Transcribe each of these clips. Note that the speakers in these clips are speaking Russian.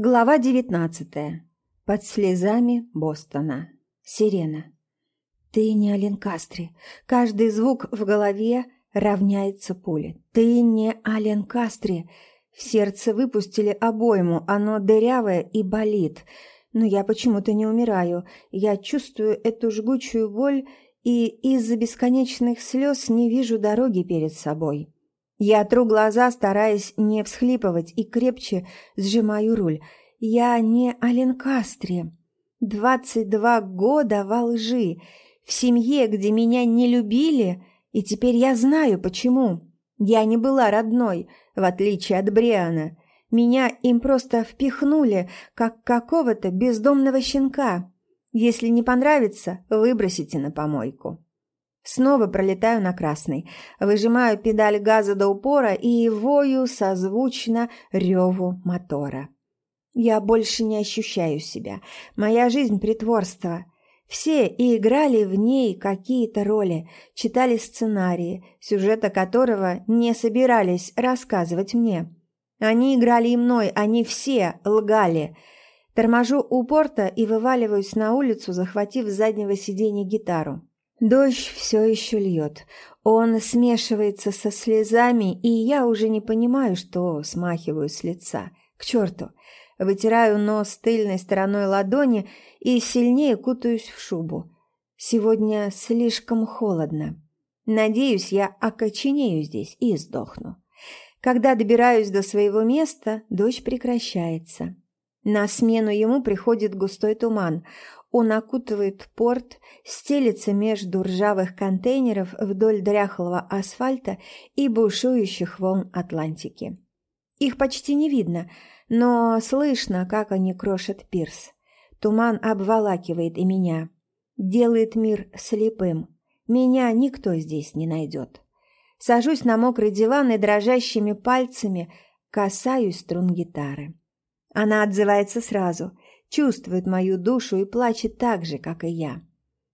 Глава девятнадцатая. Под слезами Бостона. Сирена. Ты не Ален Кастри. Каждый звук в голове равняется пуле. Ты не Ален Кастри. В сердце выпустили обойму, оно дырявое и болит. Но я почему-то не умираю. Я чувствую эту жгучую боль и из-за бесконечных слез не вижу дороги перед собой. Я тру глаза, стараясь не всхлипывать, и крепче сжимаю руль. Я не Аленкастре. Двадцать два года во лжи, в семье, где меня не любили, и теперь я знаю, почему. Я не была родной, в отличие от Бриана. Меня им просто впихнули, как какого-то бездомного щенка. Если не понравится, выбросите на помойку. Снова пролетаю на красный, выжимаю педаль газа до упора и вою созвучно реву мотора. Я больше не ощущаю себя. Моя жизнь – притворство. Все и играли в ней какие-то роли, читали сценарии, сюжета которого не собирались рассказывать мне. Они играли и мной, они все лгали. Торможу у порта и вываливаюсь на улицу, захватив с заднего сиденья гитару. Дождь все еще льет. Он смешивается со слезами, и я уже не понимаю, что смахиваю с лица. К черту! Вытираю нос тыльной стороной ладони и сильнее кутаюсь в шубу. Сегодня слишком холодно. Надеюсь, я окоченею здесь и сдохну. Когда добираюсь до своего места, дождь прекращается. На смену ему приходит густой туман. Он окутывает порт, стелется между ржавых контейнеров вдоль дряхлого асфальта и бушующих волн Атлантики. Их почти не видно, но слышно, как они крошат пирс. Туман обволакивает и меня, делает мир слепым. Меня никто здесь не найдет. Сажусь на мокрый диван и дрожащими пальцами касаюсь струн гитары. Она отзывается сразу – чувствует мою душу и плачет так же, как и я.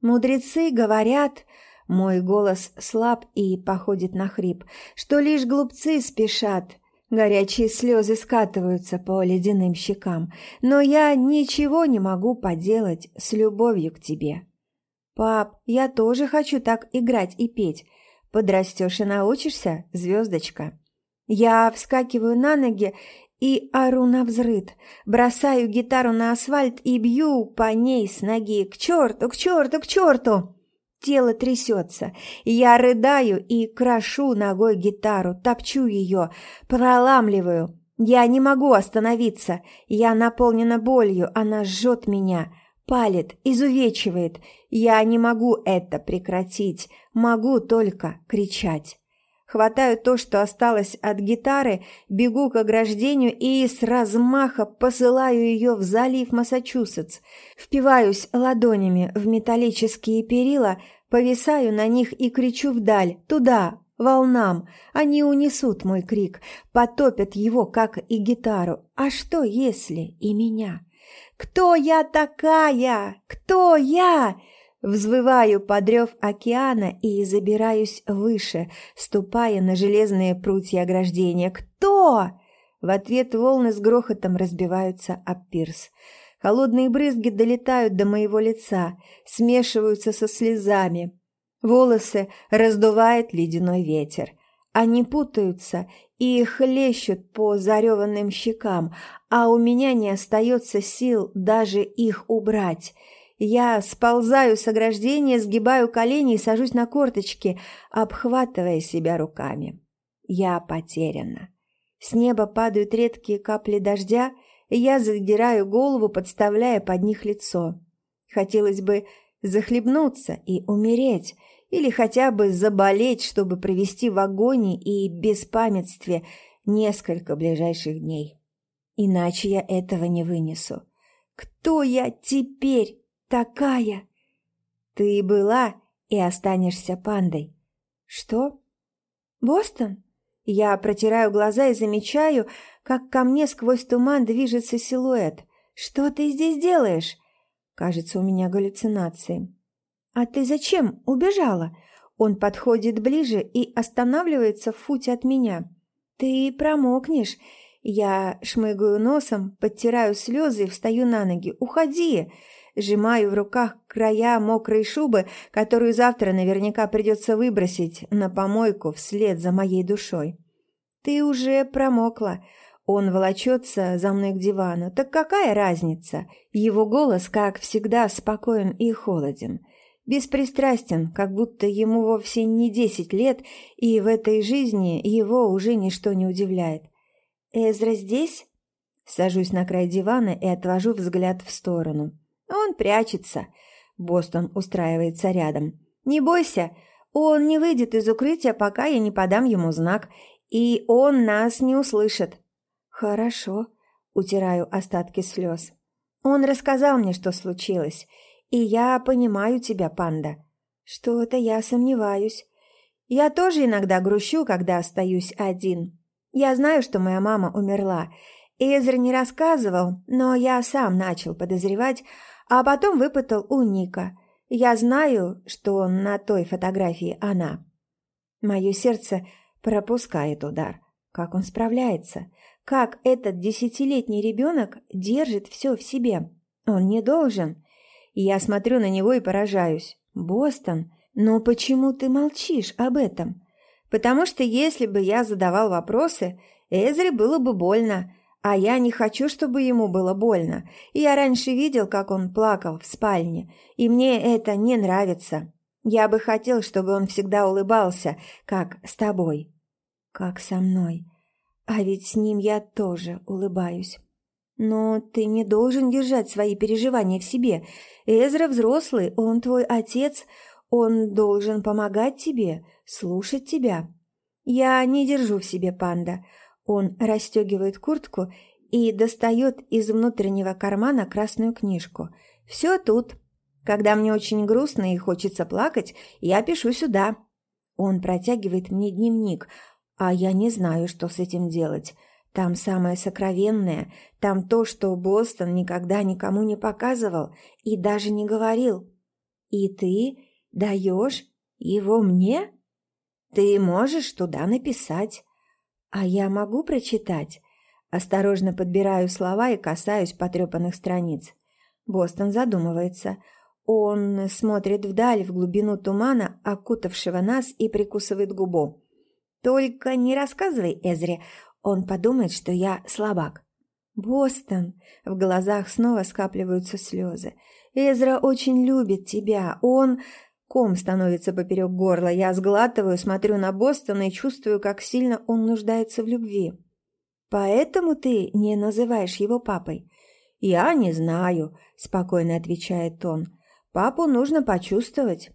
Мудрецы говорят, мой голос слаб и походит на хрип, что лишь глупцы спешат, горячие слезы скатываются по ледяным щекам, но я ничего не могу поделать с любовью к тебе. Пап, я тоже хочу так играть и петь. Подрастешь и научишься, звездочка. Я вскакиваю на ноги и ору на взрыд, бросаю гитару на асфальт и бью по ней с ноги. К черту, к черту, к черту! Тело трясется. Я рыдаю и крошу ногой гитару, топчу ее, проламливаю. Я не могу остановиться. Я наполнена болью, она жжет меня, палит, изувечивает. Я не могу это прекратить, могу только кричать. Хватаю то, что осталось от гитары, бегу к ограждению и с размаха посылаю ее в залив Массачусетс. Впиваюсь ладонями в металлические перила, повисаю на них и кричу вдаль, туда, волнам. Они унесут мой крик, потопят его, как и гитару. А что, если и меня? «Кто я такая? Кто я?» Взвываю под рев океана и забираюсь выше, ступая на железные прутья ограждения. «Кто?» В ответ волны с грохотом разбиваются об пирс. Холодные брызги долетают до моего лица, смешиваются со слезами. Волосы раздувает ледяной ветер. Они путаются и хлещут по зареванным щекам, а у меня не остается сил даже их убрать – я сползаю с ограждения, сгибаю колени и сажусь на корточки, обхватывая себя руками. Я потеряна. С неба падают редкие капли дождя, и я задираю голову, подставляя под них лицо. Хотелось бы захлебнуться и умереть, или хотя бы заболеть, чтобы провести в агонии и беспамятстве несколько ближайших дней. Иначе я этого не вынесу. Кто я теперь? Такая. Ты была и останешься пандой. Что? Бостон? Я протираю глаза и замечаю, как ко мне сквозь туман движется силуэт. Что ты здесь делаешь? Кажется, у меня галлюцинации. А ты зачем убежала? Он подходит ближе и останавливается в футе от меня. Ты промокнешь. Я шмыгаю носом, подтираю слезы и встаю на ноги. «Уходи!» Сжимаю в руках края мокрой шубы, которую завтра наверняка придется выбросить на помойку вслед за моей душой. «Ты уже промокла». Он волочется за мной к дивану. «Так какая разница?» Его голос, как всегда, спокоен и холоден. Беспристрастен, как будто ему вовсе не десять лет, и в этой жизни его уже ничто не удивляет. «Эзра здесь?» Сажусь на край дивана и отвожу взгляд в сторону. «Он прячется». Бостон устраивается рядом. «Не бойся, он не выйдет из укрытия, пока я не подам ему знак, и он нас не услышит». «Хорошо», — утираю остатки слез. «Он рассказал мне, что случилось, и я понимаю тебя, панда. Что-то я сомневаюсь. Я тоже иногда грущу, когда остаюсь один. Я знаю, что моя мама умерла. Эзер не рассказывал, но я сам начал подозревать, а потом выпытал у Ника. Я знаю, что на той фотографии она. Мое сердце пропускает удар. Как он справляется? Как этот десятилетний ребенок держит все в себе? Он не должен. Я смотрю на него и поражаюсь. «Бостон, но почему ты молчишь об этом?» «Потому что если бы я задавал вопросы, Эзре было бы больно, а я не хочу, чтобы ему было больно. Я раньше видел, как он плакал в спальне, и мне это не нравится. Я бы хотел, чтобы он всегда улыбался, как с тобой, как со мной. А ведь с ним я тоже улыбаюсь». «Но ты не должен держать свои переживания в себе. Эзра взрослый, он твой отец, он должен помогать тебе, слушать тебя». «Я не держу в себе панда». Он расстегивает куртку и достает из внутреннего кармана красную книжку. «Все тут. Когда мне очень грустно и хочется плакать, я пишу сюда». Он протягивает мне дневник, а я не знаю, что с этим делать. Там самое сокровенное, там то, что Бостон никогда никому не показывал и даже не говорил. И ты даешь его мне? Ты можешь туда написать. А я могу прочитать? Осторожно подбираю слова и касаюсь потрепанных страниц. Бостон задумывается. Он смотрит вдаль, в глубину тумана, окутавшего нас, и прикусывает губу. «Только не рассказывай Эзре, он подумает, что я слабак. «Бостон!» — в глазах снова скапливаются слезы. «Эзра очень любит тебя. Он...» Ком становится поперек горла. Я сглатываю, смотрю на Бостона и чувствую, как сильно он нуждается в любви. «Поэтому ты не называешь его папой?» «Я не знаю», — спокойно отвечает он. «Папу нужно почувствовать».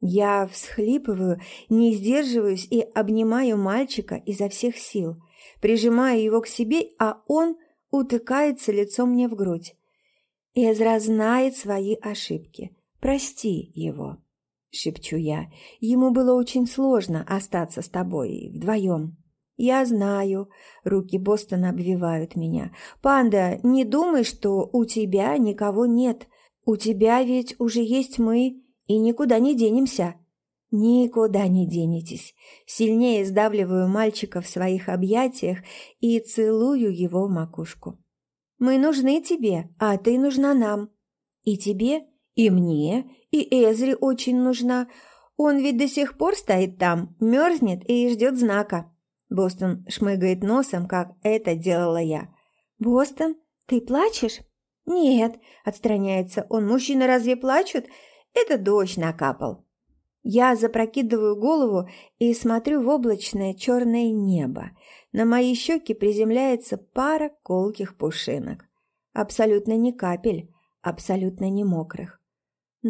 Я всхлипываю, не сдерживаюсь и обнимаю мальчика изо всех сил прижимаю его к себе, а он утыкается лицом мне в грудь. Эзра знает свои ошибки. Прости его, шепчу я. Ему было очень сложно остаться с тобой вдвоем. Я знаю. Руки Бостона обвивают меня. Панда, не думай, что у тебя никого нет. У тебя ведь уже есть мы, и никуда не денемся. Никуда не денетесь. Сильнее сдавливаю мальчика в своих объятиях и целую его в макушку. Мы нужны тебе, а ты нужна нам. И тебе, и мне, и Эзри очень нужна. Он ведь до сих пор стоит там, мерзнет и ждет знака. Бостон шмыгает носом, как это делала я. «Бостон, ты плачешь?» «Нет», — отстраняется он. «Мужчины разве плачут? Это дождь накапал». Я запрокидываю голову и смотрю в облачное черное небо. На мои щеки приземляется пара колких пушинок. Абсолютно не капель, абсолютно не мокрых.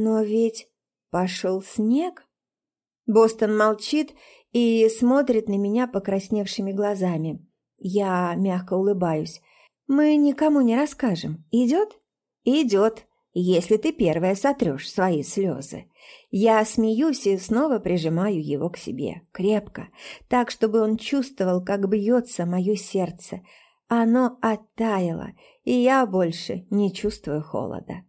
Но ведь пошел снег. Бостон молчит и смотрит на меня покрасневшими глазами. Я мягко улыбаюсь. «Мы никому не расскажем. Идет?» «Идет, если ты первая сотрешь свои слезы. Я смеюсь и снова прижимаю его к себе, крепко, так, чтобы он чувствовал, как бьется мое сердце. Оно оттаяло, и я больше не чувствую холода.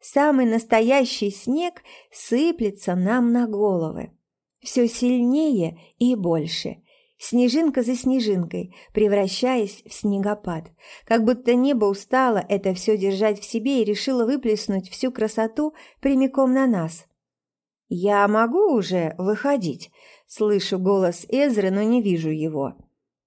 Самый настоящий снег сыплется нам на головы. Все сильнее и больше. снежинка за снежинкой, превращаясь в снегопад. Как будто небо устало это все держать в себе и решило выплеснуть всю красоту прямиком на нас. «Я могу уже выходить?» Слышу голос Эзры, но не вижу его.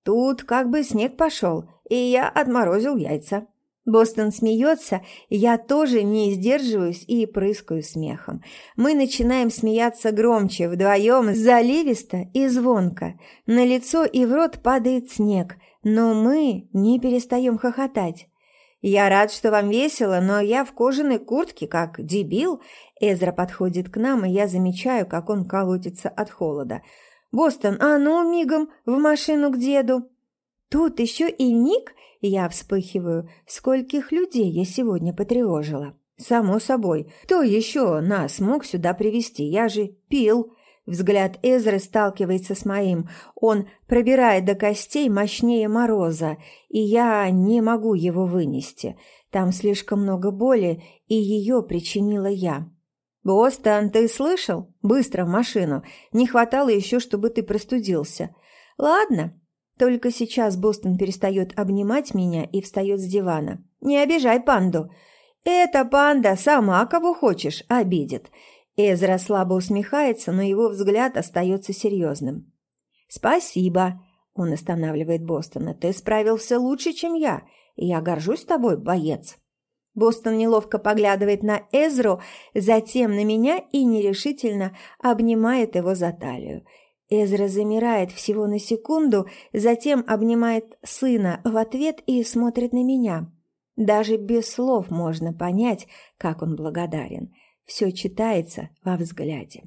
Тут как бы снег пошел, и я отморозил яйца. Бостон смеется, я тоже не сдерживаюсь и прыскаю смехом. Мы начинаем смеяться громче, вдвоем, заливисто и звонко. На лицо и в рот падает снег, но мы не перестаем хохотать. «Я рад, что вам весело, но я в кожаной куртке, как дебил». Эзра подходит к нам, и я замечаю, как он колотится от холода. «Бостон, а ну, мигом, в машину к деду!» «Тут еще и Ник?» Я вспыхиваю. Скольких людей я сегодня потревожила? Само собой. Кто еще нас мог сюда привести? Я же пил. Взгляд Эзры сталкивается с моим. Он пробирает до костей мощнее мороза, и я не могу его вынести. Там слишком много боли, и ее причинила я. «Бостон, ты слышал? Быстро в машину. Не хватало еще, чтобы ты простудился. Ладно, только сейчас Бостон перестает обнимать меня и встает с дивана. «Не обижай панду!» «Эта панда сама кого хочешь обидит!» Эзра слабо усмехается, но его взгляд остается серьезным. «Спасибо!» – он останавливает Бостона. «Ты справился лучше, чем я. Я горжусь тобой, боец!» Бостон неловко поглядывает на Эзру, затем на меня и нерешительно обнимает его за талию. Эзра замирает всего на секунду, затем обнимает сына в ответ и смотрит на меня. Даже без слов можно понять, как он благодарен. Все читается во взгляде.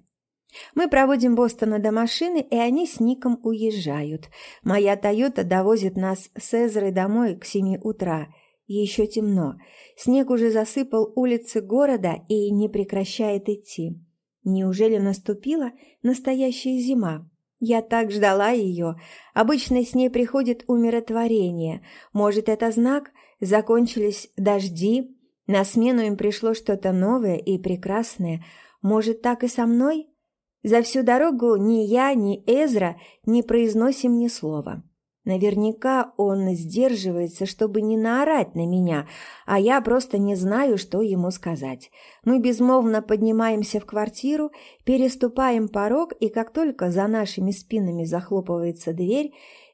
Мы проводим Бостона до машины, и они с Ником уезжают. Моя «Тойота» довозит нас с Эзрой домой к семи утра. Еще темно. Снег уже засыпал улицы города и не прекращает идти. Неужели наступила настоящая зима? Я так ждала ее. Обычно с ней приходит умиротворение. Может, это знак? Закончились дожди? На смену им пришло что-то новое и прекрасное. Может, так и со мной? За всю дорогу ни я, ни Эзра не произносим ни слова. Наверняка он сдерживается, чтобы не наорать на меня, а я просто не знаю, что ему сказать. Мы безмолвно поднимаемся в квартиру, переступаем порог, и как только за нашими спинами захлопывается дверь,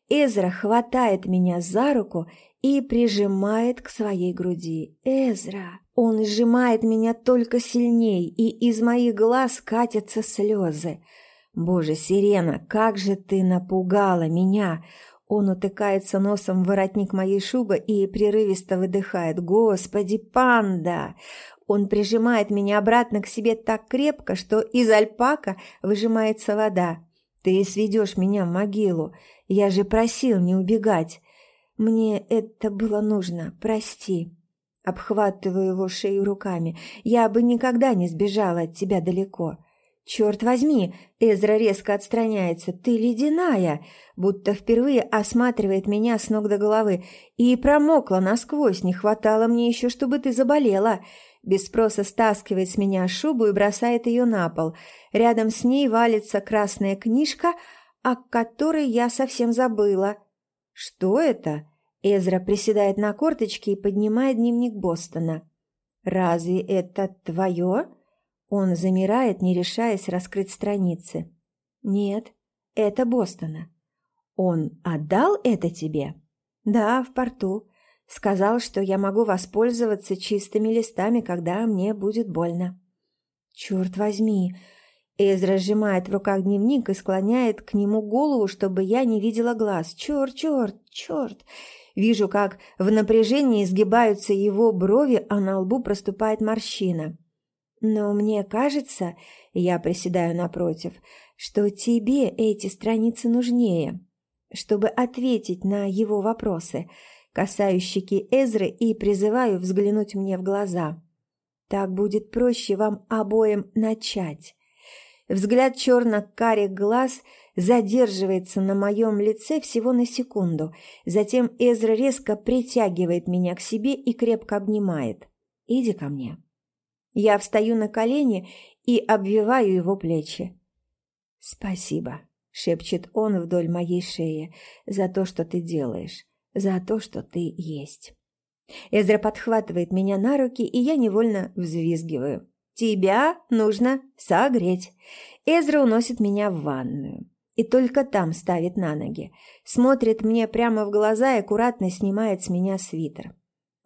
Эзра хватает меня за руку и прижимает к своей груди. «Эзра!» Он сжимает меня только сильней, и из моих глаз катятся слезы. «Боже, Сирена, как же ты напугала меня!» Он утыкается носом в воротник моей шубы и прерывисто выдыхает. «Господи, панда!» Он прижимает меня обратно к себе так крепко, что из альпака выжимается вода. «Ты сведешь меня в могилу. Я же просил не убегать. Мне это было нужно. Прости». Обхватываю его шею руками. «Я бы никогда не сбежала от тебя далеко». «Черт возьми!» – Эзра резко отстраняется. «Ты ледяная!» Будто впервые осматривает меня с ног до головы. «И промокла насквозь, не хватало мне еще, чтобы ты заболела!» Без спроса стаскивает с меня шубу и бросает ее на пол. Рядом с ней валится красная книжка, о которой я совсем забыла. «Что это?» Эзра приседает на корточки и поднимает дневник Бостона. «Разве это твое?» Он замирает, не решаясь раскрыть страницы. «Нет, это Бостона. Он отдал это тебе?» «Да, в порту. Сказал, что я могу воспользоваться чистыми листами, когда мне будет больно». «Черт возьми!» Эзра сжимает в руках дневник и склоняет к нему голову, чтобы я не видела глаз. «Черт, черт, черт!» Вижу, как в напряжении сгибаются его брови, а на лбу проступает морщина. Но мне кажется, я приседаю напротив, что тебе эти страницы нужнее, чтобы ответить на его вопросы, касающие Эзры, и призываю взглянуть мне в глаза. Так будет проще вам обоим начать. Взгляд черно-карих глаз задерживается на моем лице всего на секунду. Затем Эзра резко притягивает меня к себе и крепко обнимает. «Иди ко мне». Я встаю на колени и обвиваю его плечи. «Спасибо», – шепчет он вдоль моей шеи, – «за то, что ты делаешь, за то, что ты есть». Эзра подхватывает меня на руки, и я невольно взвизгиваю. «Тебя нужно согреть». Эзра уносит меня в ванную. И только там ставит на ноги. Смотрит мне прямо в глаза и аккуратно снимает с меня свитер.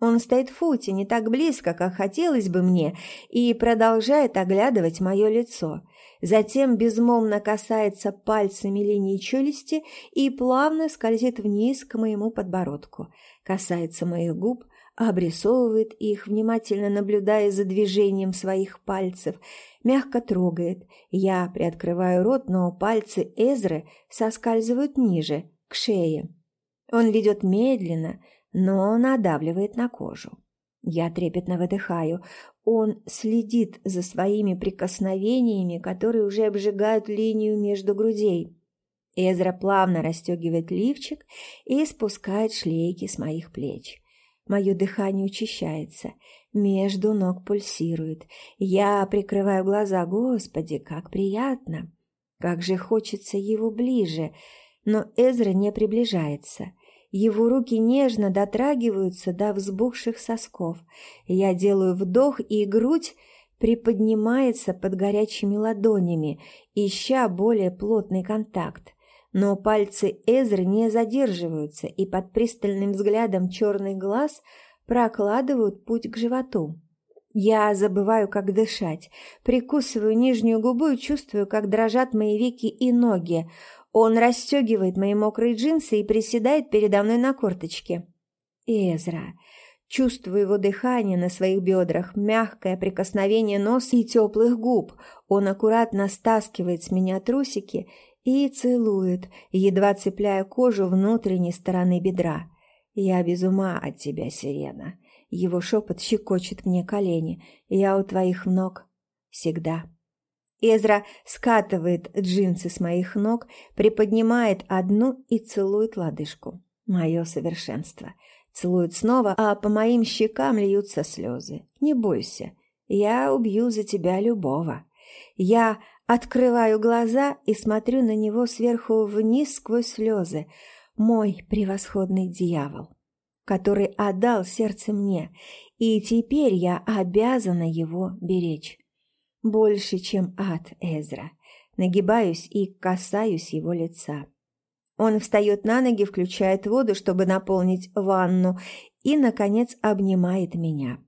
Он стоит в футе, не так близко, как хотелось бы мне, и продолжает оглядывать мое лицо. Затем безмолвно касается пальцами линии челюсти и плавно скользит вниз к моему подбородку. Касается моих губ, обрисовывает их, внимательно наблюдая за движением своих пальцев, мягко трогает. Я приоткрываю рот, но пальцы Эзры соскальзывают ниже, к шее. Он ведет медленно, но надавливает на кожу. Я трепетно выдыхаю. Он следит за своими прикосновениями, которые уже обжигают линию между грудей. Эзра плавно расстегивает лифчик и спускает шлейки с моих плеч. Мое дыхание учащается, между ног пульсирует. Я прикрываю глаза. Господи, как приятно! Как же хочется его ближе! Но Эзра не приближается. Его руки нежно дотрагиваются до взбухших сосков. Я делаю вдох, и грудь приподнимается под горячими ладонями, ища более плотный контакт. Но пальцы Эзры не задерживаются и под пристальным взглядом черный глаз прокладывают путь к животу. Я забываю, как дышать, прикусываю нижнюю губу и чувствую, как дрожат мои веки и ноги. Он расстегивает мои мокрые джинсы и приседает передо мной на корточке. Эзра. Чувствую его дыхание на своих бедрах, мягкое прикосновение носа и теплых губ. Он аккуратно стаскивает с меня трусики и целует, едва цепляя кожу внутренней стороны бедра. «Я без ума от тебя, Сирена». Его шепот щекочет мне колени. «Я у твоих ног. Всегда». Эзра скатывает джинсы с моих ног, приподнимает одну и целует лодыжку. Мое совершенство. Целует снова, а по моим щекам льются слезы. Не бойся, я убью за тебя любого. Я Открываю глаза и смотрю на него сверху вниз сквозь слезы. Мой превосходный дьявол, который отдал сердце мне, и теперь я обязана его беречь. Больше, чем ад Эзра. Нагибаюсь и касаюсь его лица. Он встает на ноги, включает воду, чтобы наполнить ванну, и, наконец, обнимает меня.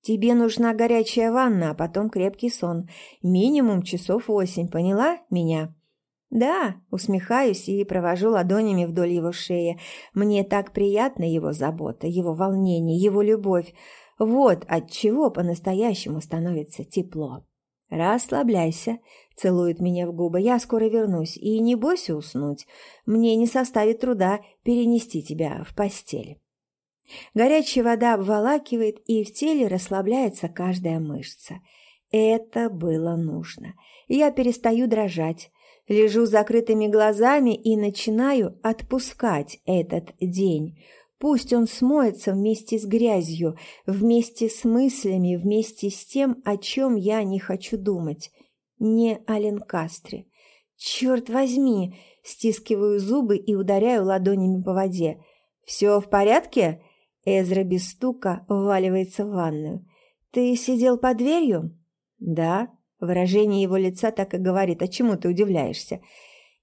Тебе нужна горячая ванна, а потом крепкий сон. Минимум часов восемь, поняла меня?» «Да», — усмехаюсь и провожу ладонями вдоль его шеи. «Мне так приятна его забота, его волнение, его любовь. Вот от чего по-настоящему становится тепло». «Расслабляйся», — целует меня в губы. «Я скоро вернусь, и не бойся уснуть. Мне не составит труда перенести тебя в постель». Горячая вода обволакивает, и в теле расслабляется каждая мышца. Это было нужно. Я перестаю дрожать, лежу закрытыми глазами и начинаю отпускать этот день. Пусть он смоется вместе с грязью, вместе с мыслями, вместе с тем, о чем я не хочу думать. Не о Ленкастре. Черт возьми! Стискиваю зубы и ударяю ладонями по воде. «Все в порядке?» Эзра без стука вваливается в ванную. «Ты сидел под дверью?» «Да». Выражение его лица так и говорит. «А чему ты удивляешься?»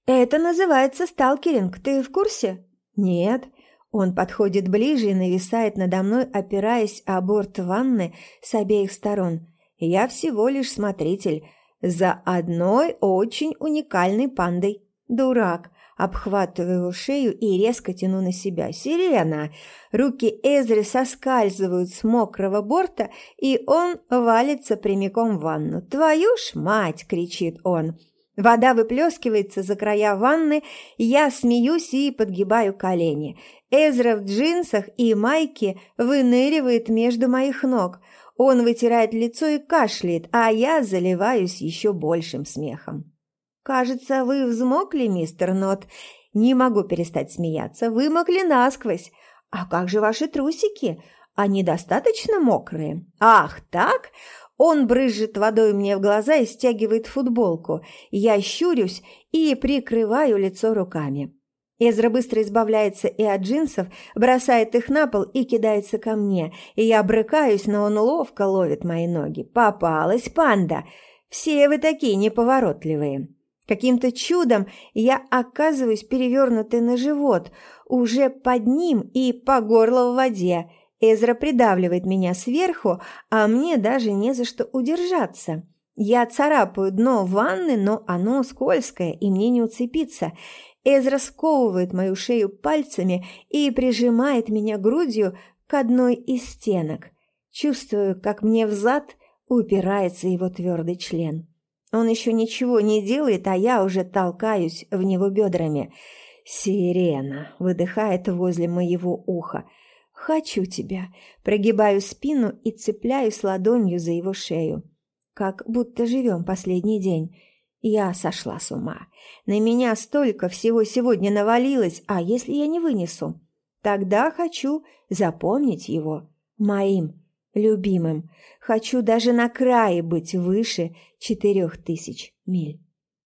«Это называется сталкеринг. Ты в курсе?» «Нет». Он подходит ближе и нависает надо мной, опираясь о борт ванны с обеих сторон. «Я всего лишь смотритель. За одной очень уникальной пандой. Дурак. Обхватываю шею и резко тяну на себя. «Сирена!» Руки Эзры соскальзывают с мокрого борта, и он валится прямиком в ванну. «Твою ж мать!» – кричит он. Вода выплескивается за края ванны, я смеюсь и подгибаю колени. Эзра в джинсах и майке выныривает между моих ног. Он вытирает лицо и кашляет, а я заливаюсь еще большим смехом. «Кажется, вы взмокли, мистер Нот. Не могу перестать смеяться. Вымокли насквозь. А как же ваши трусики? Они достаточно мокрые?» «Ах, так?» Он брызжет водой мне в глаза и стягивает футболку. Я щурюсь и прикрываю лицо руками. Эзра быстро избавляется и от джинсов, бросает их на пол и кидается ко мне. И я брыкаюсь, но он ловко ловит мои ноги. «Попалась панда! Все вы такие неповоротливые!» Каким-то чудом я оказываюсь перевернутой на живот, уже под ним и по горло в воде. Эзра придавливает меня сверху, а мне даже не за что удержаться. Я царапаю дно ванны, но оно скользкое, и мне не уцепиться. Эзра сковывает мою шею пальцами и прижимает меня грудью к одной из стенок. Чувствую, как мне взад упирается его твердый член. Он еще ничего не делает, а я уже толкаюсь в него бедрами. «Сирена!» — выдыхает возле моего уха. «Хочу тебя!» Прогибаю спину и цепляюсь ладонью за его шею. Как будто живем последний день. Я сошла с ума. На меня столько всего сегодня навалилось, а если я не вынесу? Тогда хочу запомнить его моим любимым. Хочу даже на крае быть выше четырех тысяч миль.